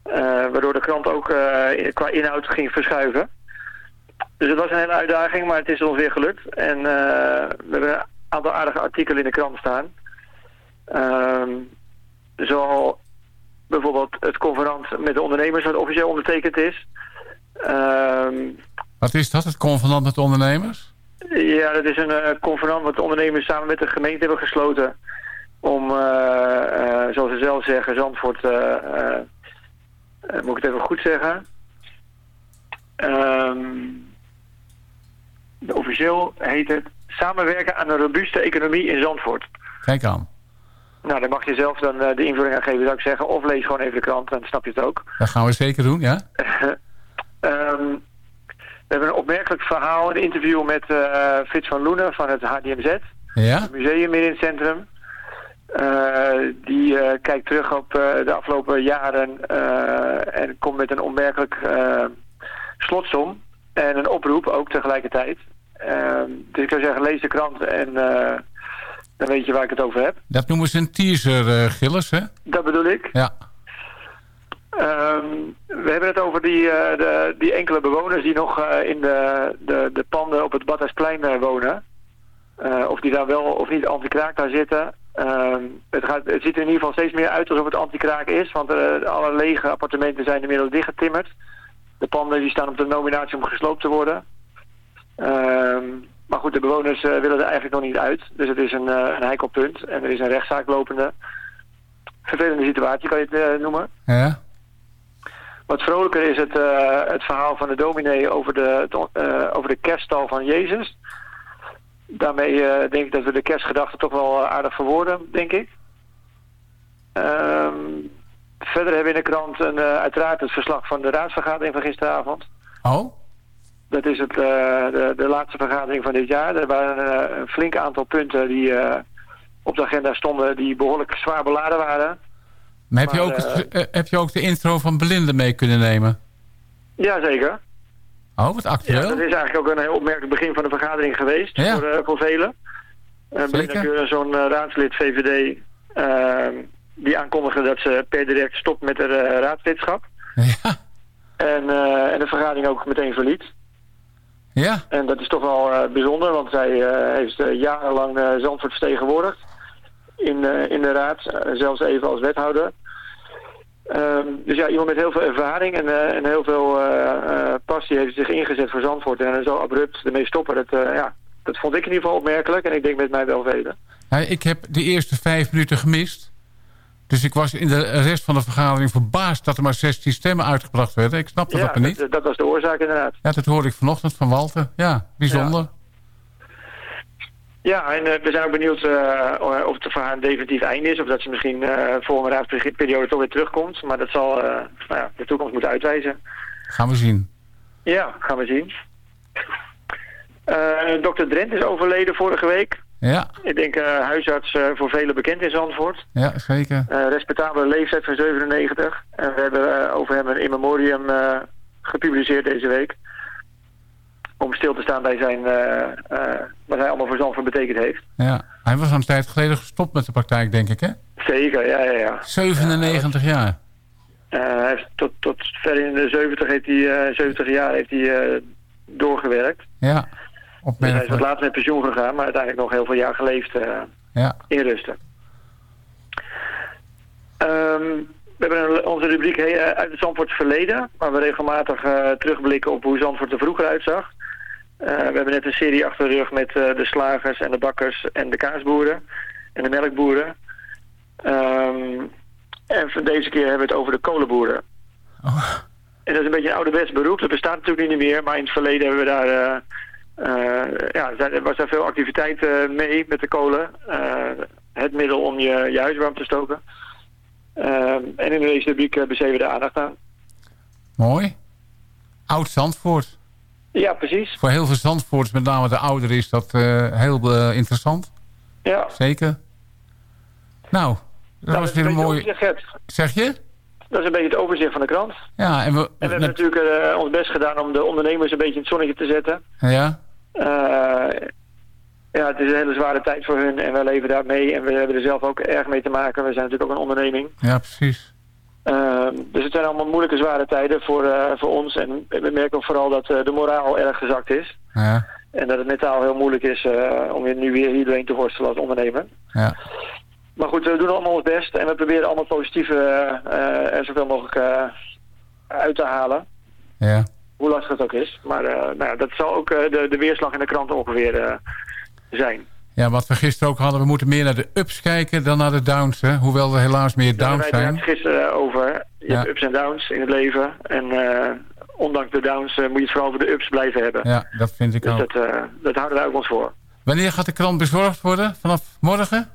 [SPEAKER 12] Eh, waardoor de krant ook eh, qua inhoud ging verschuiven. Dus het was een hele uitdaging, maar het is ons weer gelukt. En eh, we hebben een aantal aardige artikelen in de krant staan. Ehm zo bijvoorbeeld het convenant met de ondernemers wat officieel ondertekend is. Ehm,
[SPEAKER 4] Wat is dat, het convenant met ondernemers?
[SPEAKER 12] Ja, dat is een eh, convenant wat de ondernemers samen met de gemeente hebben gesloten. Om, eh, eh, zoals ze zelf zeggen, Zandvoort, moet ik het even goed zeggen, Ehm, de officieel heet het Samenwerken aan een robuuste economie in Zandvoort.
[SPEAKER 4] Kijk aan.
[SPEAKER 12] Nou, daar mag je zelf dan de invulling aan geven, zou ik zeggen. Of lees gewoon even de krant, dan snap je het ook.
[SPEAKER 4] Dat gaan we zeker doen, ja? (laughs)
[SPEAKER 12] Ehm, we hebben een opmerkelijk verhaal, een interview met eh Frits van Loenen van het HDMZ.
[SPEAKER 4] Ja?
[SPEAKER 12] Het museum midden in het centrum. Eh, die eh, kijkt terug op de afgelopen jaren en komt met een opmerkelijk slotsom. En een oproep ook tegelijkertijd. Ehm, dus ik zou zeggen, lees de krant en dan weet je waar ik het over heb.
[SPEAKER 4] Dat noemen ze een teaser, Gilles, hè?
[SPEAKER 12] Dat bedoel ik.
[SPEAKER 4] Ja.
[SPEAKER 12] Ehm, we hebben het over die, eh, de, die enkele bewoners die nog eh, in de, de, de panden op het Badhuisplein eh, wonen. Of die daar wel of niet anti-kraak daar zitten. Ehm, het, gaat, het ziet er in ieder geval steeds meer uit alsof het anti-kraak is. Want alle lege appartementen zijn inmiddels dichtgetimmerd. De panden die staan op de nominatie om gesloopt te worden. Ehm, maar goed, de bewoners willen er eigenlijk nog niet uit. Dus het is een, een heikel punt. En er is een rechtszaak lopende. Vervelende situatie kan je het noemen.
[SPEAKER 4] Ja?
[SPEAKER 12] Wat vrolijker is het, eh, het verhaal van de dominee over de, eh, over de kerststal van Jezus. Daarmee eh, denk ik dat we de kerstgedachte toch wel aardig verwoorden, denk ik. Ehm, verder hebben we in de krant een, uiteraard het verslag van de raadsvergadering van gisteravond.
[SPEAKER 4] Oh?
[SPEAKER 12] Dat is het, de, de laatste vergadering van dit jaar. Er waren een flink aantal punten die op de agenda stonden die behoorlijk zwaar beladen waren.
[SPEAKER 4] Maar heb, je ook het, eh, heb je ook de intro van Belinda mee kunnen nemen?
[SPEAKER 12] Jazeker.
[SPEAKER 4] Oh, wat
[SPEAKER 12] Ja,
[SPEAKER 4] actueel?
[SPEAKER 12] dat is eigenlijk ook een heel opmerkelijk begin van de vergadering geweest
[SPEAKER 4] Ja.
[SPEAKER 12] voor, eh, voor velen. Uh,
[SPEAKER 4] Zeker.
[SPEAKER 12] zo'n eh, raadslid VVD eh, die aankondigde dat ze per direct stopt met haar eh, raadslidschap.
[SPEAKER 4] Ja.
[SPEAKER 12] En, eh, en de vergadering ook meteen verliet.
[SPEAKER 4] Ja?
[SPEAKER 12] En dat is toch wel eh, bijzonder, want zij eh, heeft eh, jarenlang eh, Zandvoort vertegenwoordigd in, eh, in de raad, eh, zelfs even als wethouder. Ehm, dus ja, iemand met heel veel ervaring en, eh, en heel veel eh, eh, passie heeft zich ingezet voor Zandvoort. En dan zo abrupt ermee stoppen, dat, ja, dat vond ik in ieder geval opmerkelijk. En ik denk met mij wel velen.
[SPEAKER 4] Ik heb de eerste vijf minuten gemist. Dus ik was in de rest van de vergadering verbaasd dat er maar 16 stemmen uitgebracht werden. Ik snapte
[SPEAKER 12] ja,
[SPEAKER 4] dat er niet.
[SPEAKER 12] Dat, dat was de oorzaak inderdaad.
[SPEAKER 4] Ja, dat hoorde ik vanochtend van Walter. Ja, bijzonder.
[SPEAKER 12] Ja, en eh, we zijn ook benieuwd eh, of het voor haar een definitief einde is. Of dat ze misschien eh volgende raadsperiode toch weer terugkomt. Maar dat zal nou ja, de toekomst moeten uitwijzen.
[SPEAKER 4] Gaan we zien.
[SPEAKER 12] Ja, gaan we zien. Dr. Drent is overleden vorige week.
[SPEAKER 4] Ja,
[SPEAKER 12] Ik denk huisarts voor velen bekend in Zandvoort.
[SPEAKER 4] ja zeker.
[SPEAKER 12] Respectabele leeftijd van 97. En we hebben over hem een in memoriam gepubliceerd deze week. Om stil te staan bij zijn, eh, eh, wat hij allemaal voor Zandvoort betekend heeft.
[SPEAKER 4] Ja. Hij was een tijd geleden gestopt met de praktijk, denk ik, hè?
[SPEAKER 12] Zeker, ja, ja, ja.
[SPEAKER 4] 97 jaar.
[SPEAKER 12] Eh, hij heeft tot, tot ver in de 70, heeft hij, eh 70 jaar heeft hij doorgewerkt.
[SPEAKER 4] Ja,
[SPEAKER 12] Dus hij is wat later met pensioen gegaan, maar uiteindelijk nog heel veel jaar geleefd
[SPEAKER 4] Ja.
[SPEAKER 12] in rusten. Ehm, we hebben onze rubriek uit het Zandvoort verleden, waar we regelmatig terugblikken op hoe Zandvoort er vroeger uitzag. Eh, we hebben net een serie achter de rug met eh, de slagers en de bakkers en de kaasboeren en de melkboeren. Ehm, en van deze keer hebben we het over de kolenboeren. En dat is een beetje een ouderwets beroep. Dat bestaat natuurlijk niet meer. Maar in het verleden hebben we daar... eh, ja, was daar veel activiteit mee met de kolen. Het middel om je, je huis warm te stoken. Eh, en in deze rubriek besteden we de aandacht aan.
[SPEAKER 4] Mooi. Oud Zandvoort.
[SPEAKER 12] Ja, precies.
[SPEAKER 4] Voor heel veel Zandvoorts, met name de ouderen, is dat eh, heel eh, interessant.
[SPEAKER 12] Ja.
[SPEAKER 4] Zeker. Nou, dat
[SPEAKER 12] Nou,
[SPEAKER 4] was weer een
[SPEAKER 12] beetje
[SPEAKER 4] mooi...
[SPEAKER 12] overzicht, Gert.
[SPEAKER 4] Zeg je?
[SPEAKER 12] Dat is een beetje het overzicht van de krant.
[SPEAKER 4] Ja, en we...
[SPEAKER 12] En we hebben natuurlijk eh, ons best gedaan om de ondernemers een beetje in het zonnetje te zetten.
[SPEAKER 4] Ja,
[SPEAKER 12] ja, het is een hele zware tijd voor hun en wij leven daar mee. En we hebben er zelf ook erg mee te maken. We zijn natuurlijk ook een onderneming.
[SPEAKER 4] ja, precies.
[SPEAKER 12] Uh, dus het zijn allemaal moeilijke, zware tijden voor, uh, voor ons. En we merken ook vooral dat uh, de moraal erg gezakt is.
[SPEAKER 4] Ja,
[SPEAKER 12] En dat het mentaal heel moeilijk is uh, om je nu weer hier doorheen te worstelen als ondernemer.
[SPEAKER 4] ja.
[SPEAKER 12] Maar goed, we doen allemaal ons best. En we proberen allemaal positieve er zoveel mogelijk uit te halen.
[SPEAKER 4] Ja.
[SPEAKER 12] Hoe lastig het ook is. Maar nou dat zal ook de, de weerslag in de krant ongeveer zijn.
[SPEAKER 4] Ja, wat we gisteren ook hadden, we moeten meer naar de ups kijken dan naar de downs. Hè? Hoewel er helaas meer downs
[SPEAKER 12] Daar
[SPEAKER 4] zijn.
[SPEAKER 12] het gisteren over. Je ja. hebt ups en downs in het leven. En uh, ondanks de downs eh, moet je het vooral voor de ups blijven hebben.
[SPEAKER 4] Ja, dat vind ik
[SPEAKER 12] Dus
[SPEAKER 4] ook.
[SPEAKER 12] dat, eh, dat houden wij ook ons voor.
[SPEAKER 4] Wanneer gaat de krant bezorgd worden? Vanaf morgen?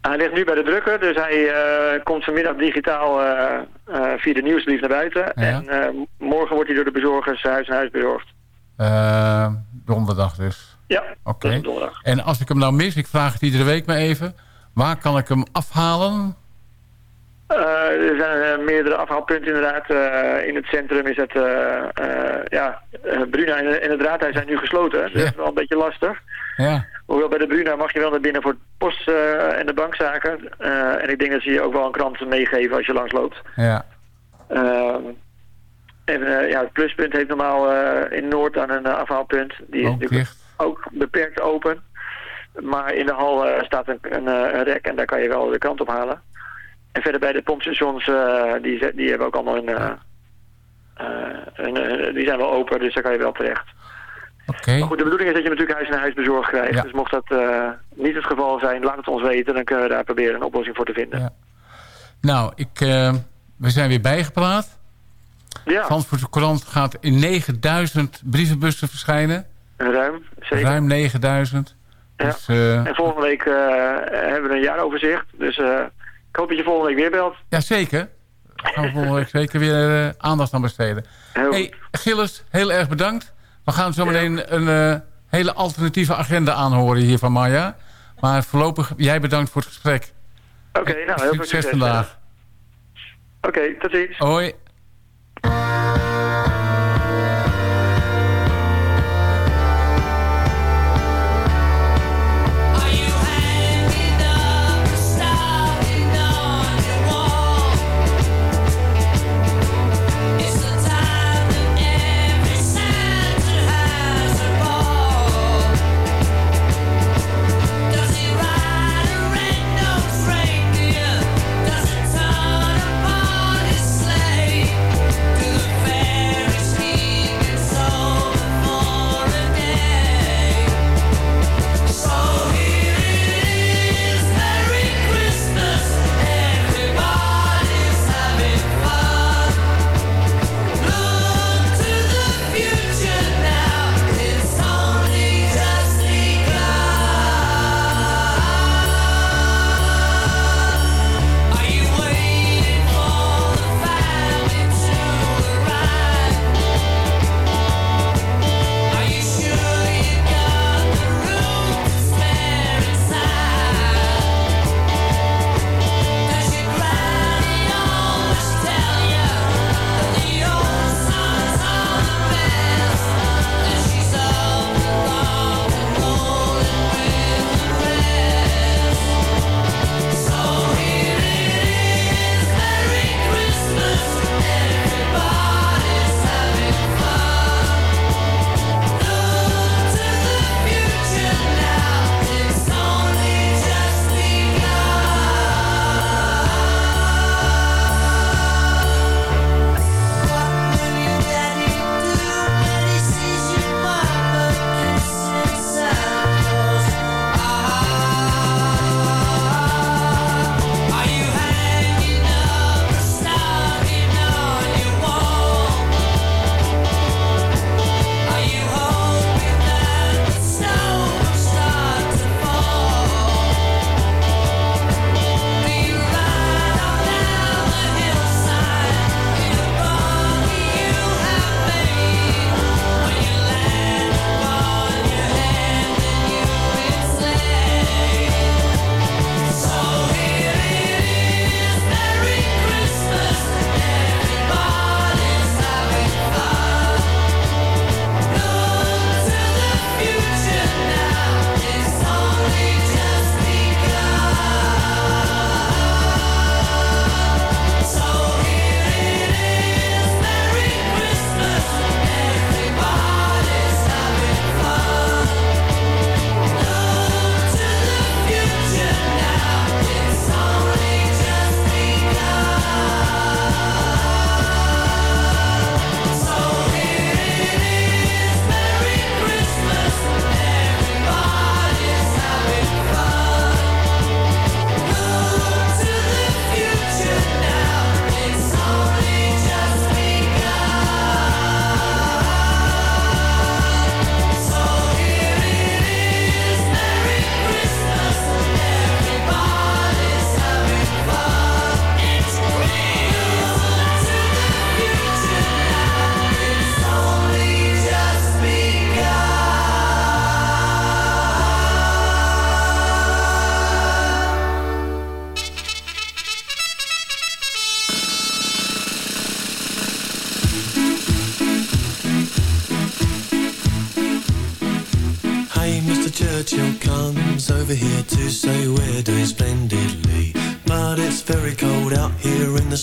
[SPEAKER 12] Hij ligt nu bij de drukker, dus hij eh, komt vanmiddag digitaal eh, eh, via de nieuwsbrief naar buiten. En eh, morgen wordt hij door de bezorgers huis aan huis bezorgd.
[SPEAKER 4] Eh, donderdag dus.
[SPEAKER 12] Ja,
[SPEAKER 4] Oké. En als ik hem nou mis, ik vraag het iedere week maar even. Waar kan ik hem afhalen?
[SPEAKER 12] Eh, er zijn eh, meerdere afhaalpunten inderdaad. Eh, in het centrum is het, ja, Bruna en, het raadhuis zijn nu gesloten. Dus dat is wel een beetje lastig.
[SPEAKER 4] Ja.
[SPEAKER 12] Hoewel bij de Bruna mag je wel naar binnen voor het post en de bankzaken. En ik denk dat ze je ook wel een krant meegeven als je langs loopt.
[SPEAKER 4] Ja.
[SPEAKER 12] Ehm, en ja, het pluspunt heeft normaal in Noord aan een afhaalpunt. Die is
[SPEAKER 4] Ook
[SPEAKER 12] beperkt open. Maar in de hal eh, staat een, een, eh, een rek en daar kan je wel de krant ophalen. En verder bij de pompstations, eh, die, die hebben ook allemaal een, een, die zijn wel open, dus daar kan je wel terecht.
[SPEAKER 4] Oké.
[SPEAKER 12] Maar goed, de bedoeling is dat je natuurlijk huis naar huis bezorgd krijgt.
[SPEAKER 4] Ja.
[SPEAKER 12] Dus mocht dat niet het geval zijn, laat het ons weten. Dan kunnen we daar proberen een oplossing voor te vinden.
[SPEAKER 4] Ja. Nou, ik, we zijn weer bijgepraat.
[SPEAKER 12] Ja,
[SPEAKER 4] Zandvoortse Courant gaat in 9000 brievenbussen verschijnen.
[SPEAKER 12] Ruim, zeker.
[SPEAKER 4] Ruim 9000.
[SPEAKER 12] Ja.
[SPEAKER 4] Dus, eh,
[SPEAKER 12] En volgende week eh, hebben we een jaaroverzicht. Dus eh, ik hoop dat je volgende week weer belt.
[SPEAKER 4] ja, zeker. Daar gaan we volgende week zeker weer aandacht aan besteden.
[SPEAKER 12] Heel
[SPEAKER 4] hey, Gilles, heel erg bedankt. We gaan zo meteen een hele alternatieve agenda aanhoren hier van Maya. Maar voorlopig, jij bedankt voor het gesprek.
[SPEAKER 12] Oké, nou heel veel
[SPEAKER 4] Succes
[SPEAKER 12] succes.
[SPEAKER 4] vandaag.
[SPEAKER 12] Oké, tot ziens.
[SPEAKER 4] Hoi.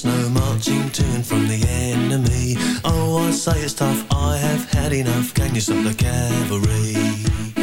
[SPEAKER 11] Snow, marching and from the enemy. Oh, I say it's tough, I have had enough. Can you stop the cavalry?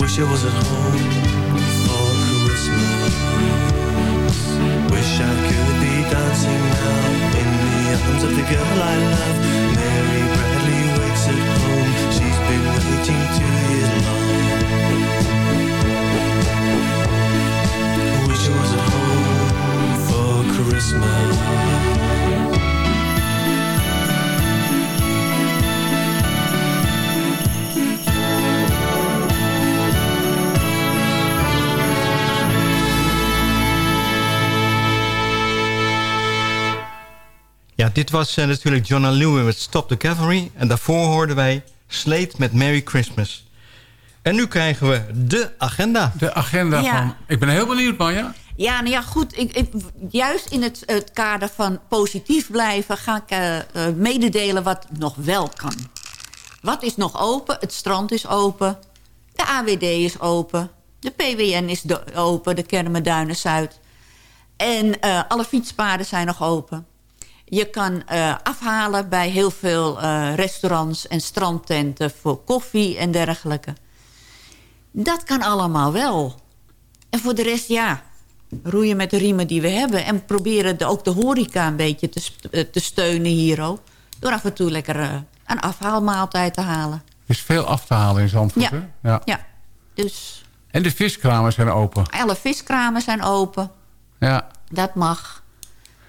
[SPEAKER 11] Wish I was at home for Christmas. Wish I could be dancing now in the arms of the girl I love. Mary Bradley
[SPEAKER 3] dit was eh, natuurlijk John Lewis met Stop the Cavalry. En daarvoor hoorden wij Slate met Merry Christmas. En nu krijgen we de agenda.
[SPEAKER 4] De agenda
[SPEAKER 7] Ja.
[SPEAKER 4] van... Ik ben heel benieuwd, Manja.
[SPEAKER 7] Ja, nou ja, goed. Ik, ik, juist in het, kader van positief blijven... ga ik eh, eh, mededelen wat nog wel kan. Wat is nog open? Het strand is open. De AWD is open. De PWN is open. De Kermenduinen Zuid. En eh, alle fietspaden zijn nog open. Je kan afhalen bij heel veel restaurants en strandtenten... voor koffie en dergelijke. Dat kan allemaal wel. En voor de rest, ja, roeien met de riemen die we hebben. En proberen de, ook de horeca een beetje te, eh, te steunen hier ook. Door af en toe lekker eh, een afhaalmaaltijd te halen.
[SPEAKER 4] Er is veel af te halen in Zandvoort,
[SPEAKER 7] Ja.
[SPEAKER 4] hè? Ja.
[SPEAKER 7] Ja, dus
[SPEAKER 4] En de viskramen zijn open.
[SPEAKER 7] alle viskramen zijn open.
[SPEAKER 4] Ja.
[SPEAKER 7] Dat mag.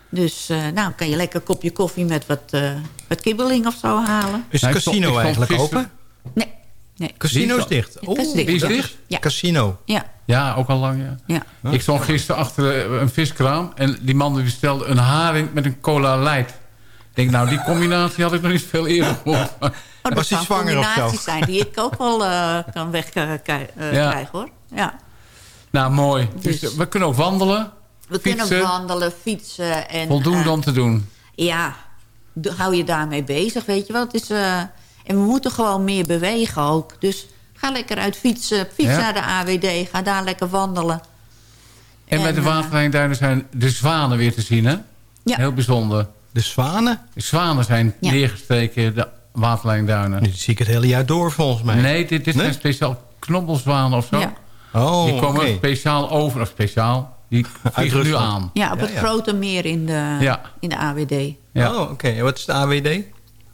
[SPEAKER 7] Dus eh, nou kan je lekker een kopje koffie met wat, eh, wat kibbeling of zo halen.
[SPEAKER 3] Is
[SPEAKER 4] Nou,
[SPEAKER 3] het casino eigenlijk open?
[SPEAKER 7] Nee, nee.
[SPEAKER 3] Casino is dicht.
[SPEAKER 7] Het is dicht.
[SPEAKER 4] Die is
[SPEAKER 3] dat
[SPEAKER 4] dicht?
[SPEAKER 7] Ja.
[SPEAKER 3] Casino.
[SPEAKER 7] Ja,
[SPEAKER 4] Ja, ook al lang, ja.
[SPEAKER 7] ja.
[SPEAKER 4] Ik stond gisteren achter eh, een viskraam... en die man die bestelde een haring met een cola light. Ik denk, nou, die combinatie had ik nog niet veel eerder gehoord.
[SPEAKER 7] Oh, dat
[SPEAKER 3] Was hij zwanger of zo?
[SPEAKER 7] combinaties zijn die ik ook wel eh, kan wegkrijgen,
[SPEAKER 4] Ja.
[SPEAKER 7] krijgen hoor. Ja.
[SPEAKER 4] nou, mooi. Dus,
[SPEAKER 7] Dus-
[SPEAKER 4] eh, we kunnen ook wandelen.
[SPEAKER 7] We
[SPEAKER 4] Fietsen.
[SPEAKER 7] kunnen wandelen, fietsen. En,
[SPEAKER 4] Voldoende
[SPEAKER 7] eh,
[SPEAKER 4] om te doen.
[SPEAKER 7] Ja, hou je daarmee bezig, weet je wel. Het is, eh, en we moeten gewoon meer bewegen ook. Dus ga lekker uit fietsen. Fiets
[SPEAKER 4] Ja.
[SPEAKER 7] naar de AWD, ga daar lekker wandelen.
[SPEAKER 4] En, bij de
[SPEAKER 7] eh,
[SPEAKER 4] Waterlijnduinen zijn de zwanen weer te zien, hè?
[SPEAKER 7] Ja.
[SPEAKER 4] Heel bijzonder.
[SPEAKER 3] De zwanen?
[SPEAKER 4] De zwanen zijn
[SPEAKER 7] Ja.
[SPEAKER 4] neergestreken, de Waterlijnduinen.
[SPEAKER 3] Die zie ik het hele jaar door volgens mij.
[SPEAKER 4] Nee, dit, dit
[SPEAKER 3] Nee?
[SPEAKER 4] zijn speciaal knobbelzwanen of zo.
[SPEAKER 7] Ja.
[SPEAKER 3] Oh,
[SPEAKER 4] die komen speciaal over, of speciaal, die (laughs) vliegen nu aan.
[SPEAKER 7] Ja, op het
[SPEAKER 3] ja.
[SPEAKER 7] grote meer in de,
[SPEAKER 4] Ja.
[SPEAKER 7] in de AWD.
[SPEAKER 4] Ja.
[SPEAKER 3] Oh, oké. En Wat is de AWD?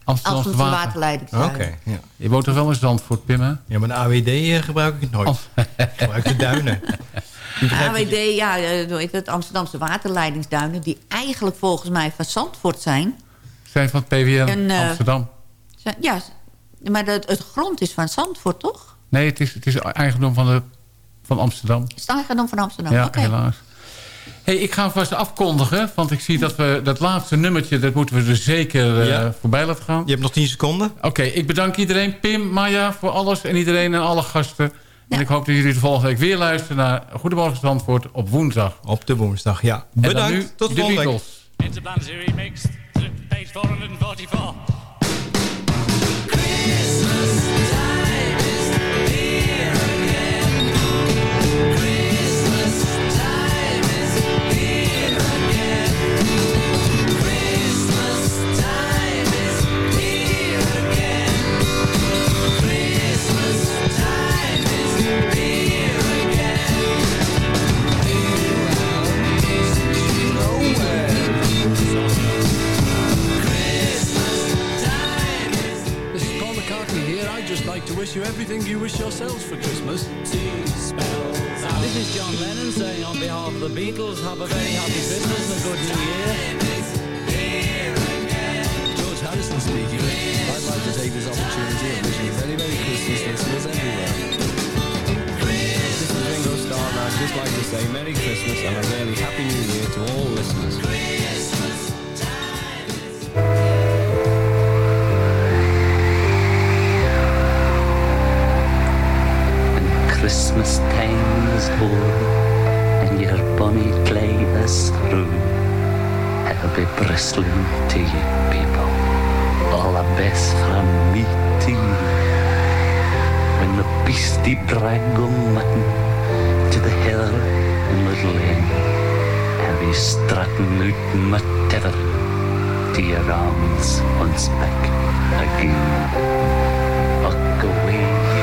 [SPEAKER 4] Amsterdamse
[SPEAKER 7] waterleidingstuin.
[SPEAKER 3] Oké. Ja.
[SPEAKER 4] Je woont toch wel in Zandvoort, Pim, hè?
[SPEAKER 3] ja, maar de AWD eh, gebruik ik nooit. Ik gebruik de duinen. (laughs) Ik-
[SPEAKER 7] AWD, ja, eh, het, Amsterdamse waterleidingsduinen... die eigenlijk volgens mij van Zandvoort zijn.
[SPEAKER 4] Zijn van het PWN
[SPEAKER 7] En, eh,
[SPEAKER 4] Amsterdam.
[SPEAKER 7] Ja, maar het grond is van Zandvoort, toch?
[SPEAKER 4] Nee, het is, het is eigendom van, de, van Amsterdam.
[SPEAKER 7] Is het eigendom van Amsterdam?
[SPEAKER 4] Ja,
[SPEAKER 7] Oké.
[SPEAKER 4] helaas. Hey, ik ga vast afkondigen, want ik zie dat we dat laatste nummertje... dat moeten we er zeker eh,
[SPEAKER 3] Ja.
[SPEAKER 4] voorbij laten gaan.
[SPEAKER 3] Je hebt nog 10 seconden.
[SPEAKER 4] Oké, ik bedank iedereen. Pim, Maya, voor alles en iedereen en alle gasten. En ik hoop dat jullie de volgende week weer luisteren naar Goedemorgen Zandvoort op woensdag.
[SPEAKER 3] Op de woensdag, ja. Bedankt.
[SPEAKER 4] nu
[SPEAKER 3] Tot
[SPEAKER 4] de
[SPEAKER 3] volgende week.
[SPEAKER 4] Beatles.
[SPEAKER 13] Interplanetary remix, page 444.
[SPEAKER 1] This wish you everything you wish yourselves for Christmas.
[SPEAKER 13] This is John Lennon saying on behalf of the Beatles, have a very happy Christmas and a good New Year.
[SPEAKER 1] George Harrison speaking. I'd like to take this opportunity of wishing very, very Christmas listeners everywhere.
[SPEAKER 14] This is Ringo Starr and I'd just like to say Merry Christmas and a really Happy New Year to all listeners.
[SPEAKER 15] Christmas time is over and your bonny clay is through. I'll be bristling to you, people. All the best from me to you. When the beastie brag o mutton to the hill in Little Lane, I'll be strutting out my tether to your arms once back again. Away